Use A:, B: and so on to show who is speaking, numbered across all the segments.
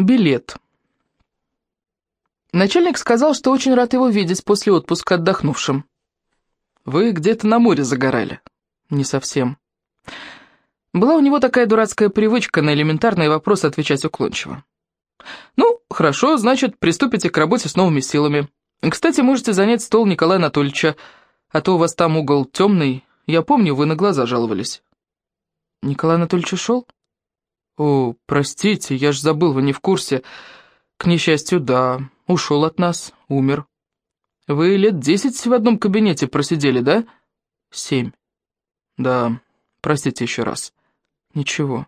A: Билет. Начальник сказал, что очень рад его видеть после отпуска отдохнувшим. «Вы где-то на море загорали?» «Не совсем». Была у него такая дурацкая привычка на элементарные вопросы отвечать уклончиво. «Ну, хорошо, значит, приступите к работе с новыми силами. Кстати, можете занять стол Николая Анатольевича, а то у вас там угол темный. Я помню, вы на глаза жаловались». «Николай Анатольевич ушел?» «О, простите, я ж забыл, вы не в курсе. К несчастью, да, ушел от нас, умер. Вы лет десять в одном кабинете просидели, да?» «Семь». «Да, простите еще раз». «Ничего.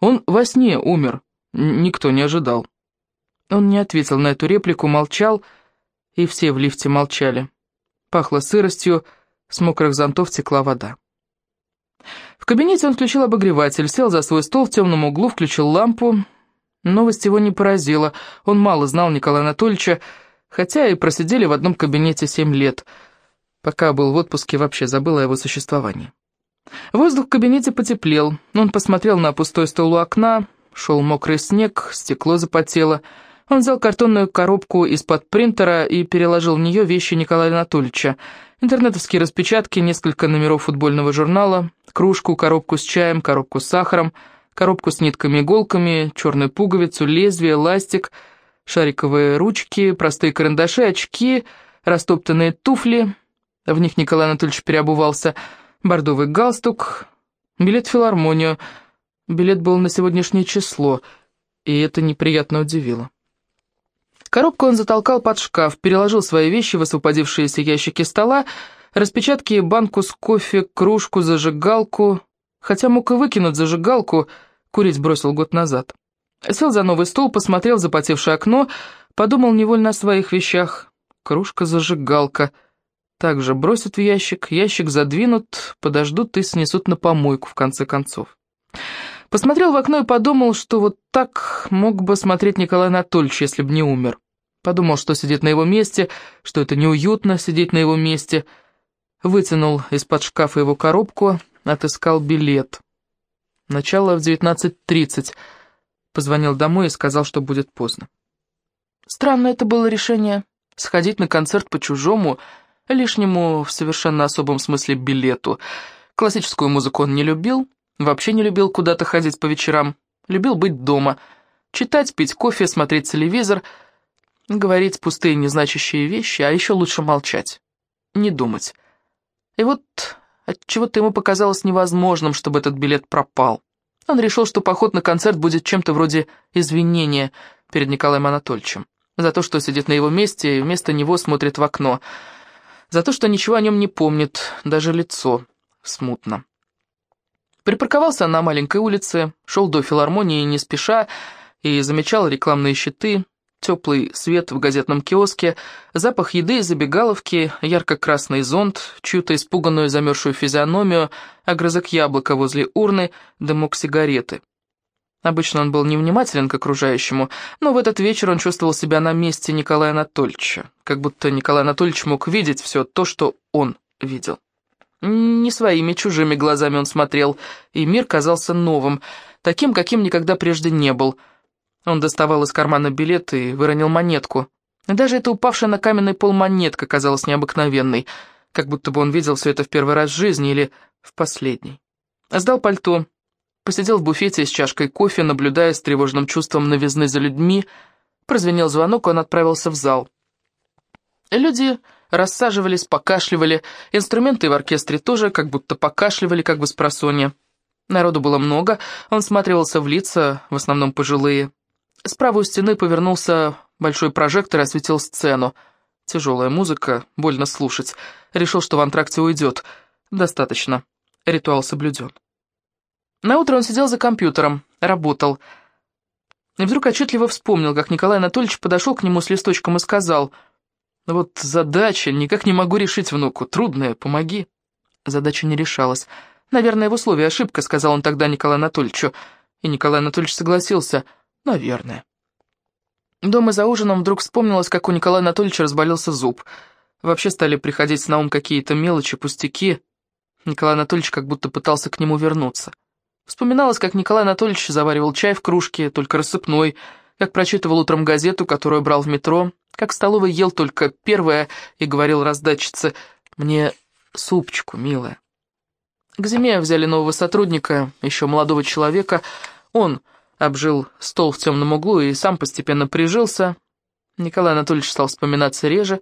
A: Он во сне умер, никто не ожидал». Он не ответил на эту реплику, молчал, и все в лифте молчали. Пахло сыростью, с мокрых зонтов текла вода. В кабинете он включил обогреватель, сел за свой стол в темном углу, включил лампу. Новость его не поразила. Он мало знал Николая Анатольевича, хотя и просидели в одном кабинете семь лет. Пока был в отпуске, вообще забыл о его существовании. Воздух в кабинете потеплел. Он посмотрел на пустой стол у окна, шел мокрый снег, стекло запотело. Он взял картонную коробку из-под принтера и переложил в нее вещи Николая Анатольевича. Интернетовские распечатки, несколько номеров футбольного журнала, кружку, коробку с чаем, коробку с сахаром, коробку с нитками-иголками, черную пуговицу, лезвие, ластик, шариковые ручки, простые карандаши, очки, растоптанные туфли. В них Николай Анатольевич переобувался, бордовый галстук, билет в филармонию. Билет был на сегодняшнее число, и это неприятно удивило. Коробку он затолкал под шкаф, переложил свои вещи в освободившиеся ящики стола, распечатки, банку с кофе, кружку, зажигалку. Хотя мог и выкинуть зажигалку, курить бросил год назад. Сел за новый стол, посмотрел в запотевшее окно, подумал невольно о своих вещах. Кружка-зажигалка. Также бросят в ящик, ящик задвинут, подождут и снесут на помойку, в конце концов. Посмотрел в окно и подумал, что вот так мог бы смотреть Николай Анатольевич, если бы не умер. Подумал, что сидит на его месте, что это неуютно сидеть на его месте. Вытянул из-под шкафа его коробку, отыскал билет. Начало в 19.30. Позвонил домой и сказал, что будет поздно. Странно это было решение. Сходить на концерт по-чужому, лишнему в совершенно особом смысле билету. Классическую музыку он не любил, вообще не любил куда-то ходить по вечерам. Любил быть дома, читать, пить кофе, смотреть телевизор — говорить пустые незначащие вещи, а еще лучше молчать, не думать. И вот отчего-то ему показалось невозможным, чтобы этот билет пропал. Он решил, что поход на концерт будет чем-то вроде извинения перед Николаем Анатольевичем. За то, что сидит на его месте и вместо него смотрит в окно. За то, что ничего о нем не помнит, даже лицо смутно. Припарковался на маленькой улице, шел до филармонии не спеша и замечал рекламные щиты, теплый свет в газетном киоске, запах еды из забегаловки, ярко-красный зонт, чью-то испуганную замерзшую физиономию, огрызок яблока возле урны, дымок сигареты. Обычно он был невнимателен к окружающему, но в этот вечер он чувствовал себя на месте Николая Анатольевича, как будто Николай Анатольевич мог видеть все то, что он видел. Не своими чужими глазами он смотрел, и мир казался новым, таким, каким никогда прежде не был — он доставал из кармана билет и выронил монетку. Даже эта упавшая на каменный пол монетка казалась необыкновенной, как будто бы он видел все это в первый раз в жизни или в последний. Сдал пальто, посидел в буфете с чашкой кофе, наблюдая с тревожным чувством новизны за людьми. Прозвенел звонок, он отправился в зал. Люди рассаживались, покашливали, инструменты в оркестре тоже как будто покашливали, как бы с просонья. Народу было много, он всматривался в лица, в основном пожилые. Справа у стены повернулся большой прожектор и осветил сцену. Тяжелая музыка, больно слушать. Решил, что в антракте уйдет. Достаточно. Ритуал соблюден. Наутро он сидел за компьютером, работал. И вдруг отчетливо вспомнил, как Николай Анатольевич подошел к нему с листочком и сказал, «Вот задача, никак не могу решить, внуку, трудная, помоги». Задача не решалась. «Наверное, в условии ошибка», — сказал он тогда Николаю Анатольевичу. И Николай Анатольевич согласился — Наверное. Дома за ужином вдруг вспомнилось, как у Николая Анатольевича разболелся зуб. Вообще стали приходить на ум какие-то мелочи, пустяки. Николай Анатольевич как будто пытался к нему вернуться. Вспоминалось, как Николай Анатольевич заваривал чай в кружке, только рассыпной, как прочитывал утром газету, которую брал в метро, как в столовой ел только первое и говорил раздатчице «Мне супчику, милая». К зиме взяли нового сотрудника, еще молодого человека. Он обжил стол в темном углу и сам постепенно прижился. Николай Анатольевич стал вспоминаться реже,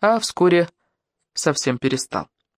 A: а вскоре совсем перестал.